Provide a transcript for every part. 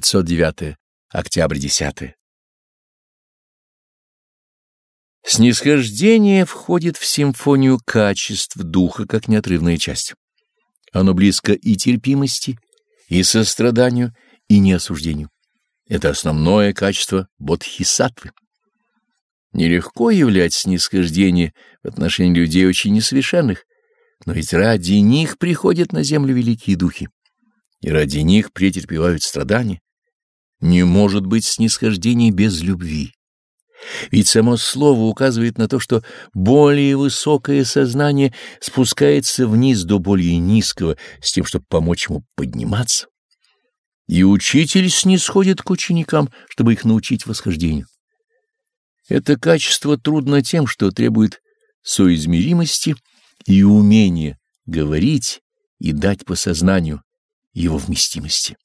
509. Октябрь 10. Снисхождение входит в симфонию качеств духа как неотрывная часть. Оно близко и терпимости, и состраданию, и неосуждению. Это основное качество бодхисаттвы. Нелегко являть снисхождение в отношении людей очень несовершенных, но ведь ради них приходят на землю великие духи, и ради них претерпевают страдания. Не может быть снисхождения без любви. Ведь само слово указывает на то, что более высокое сознание спускается вниз до более низкого, с тем, чтобы помочь ему подниматься. И учитель снисходит к ученикам, чтобы их научить восхождению. Это качество трудно тем, что требует соизмеримости и умения говорить и дать по сознанию его вместимости.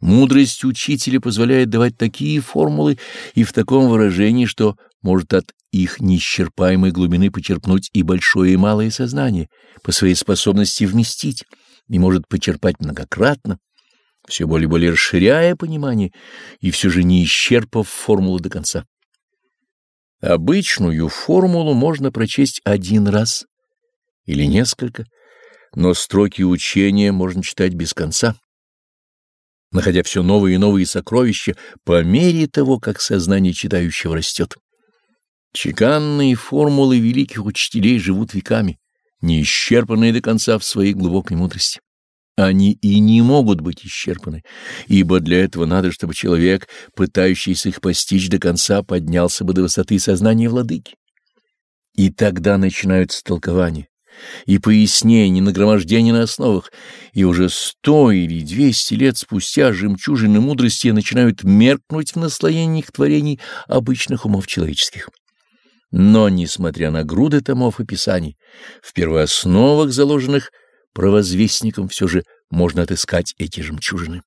Мудрость учителя позволяет давать такие формулы и в таком выражении, что может от их неисчерпаемой глубины почерпнуть и большое и малое сознание, по своей способности вместить, и может почерпать многократно, все более и более расширяя понимание и все же не исчерпав формулу до конца. Обычную формулу можно прочесть один раз или несколько, но строки учения можно читать без конца, находя все новые и новые сокровища по мере того, как сознание читающего растет. Чеканные формулы великих учителей живут веками, не исчерпанные до конца в своей глубокой мудрости. Они и не могут быть исчерпаны, ибо для этого надо, чтобы человек, пытающийся их постичь до конца, поднялся бы до высоты сознания владыки. И тогда начинаются толкования и пояснение, нагромождение на основах, и уже сто или двести лет спустя жемчужины мудрости начинают меркнуть в наслоениях творений обычных умов человеческих. Но, несмотря на груды томов и писаний, в первоосновах, заложенных провозвестником, все же можно отыскать эти жемчужины.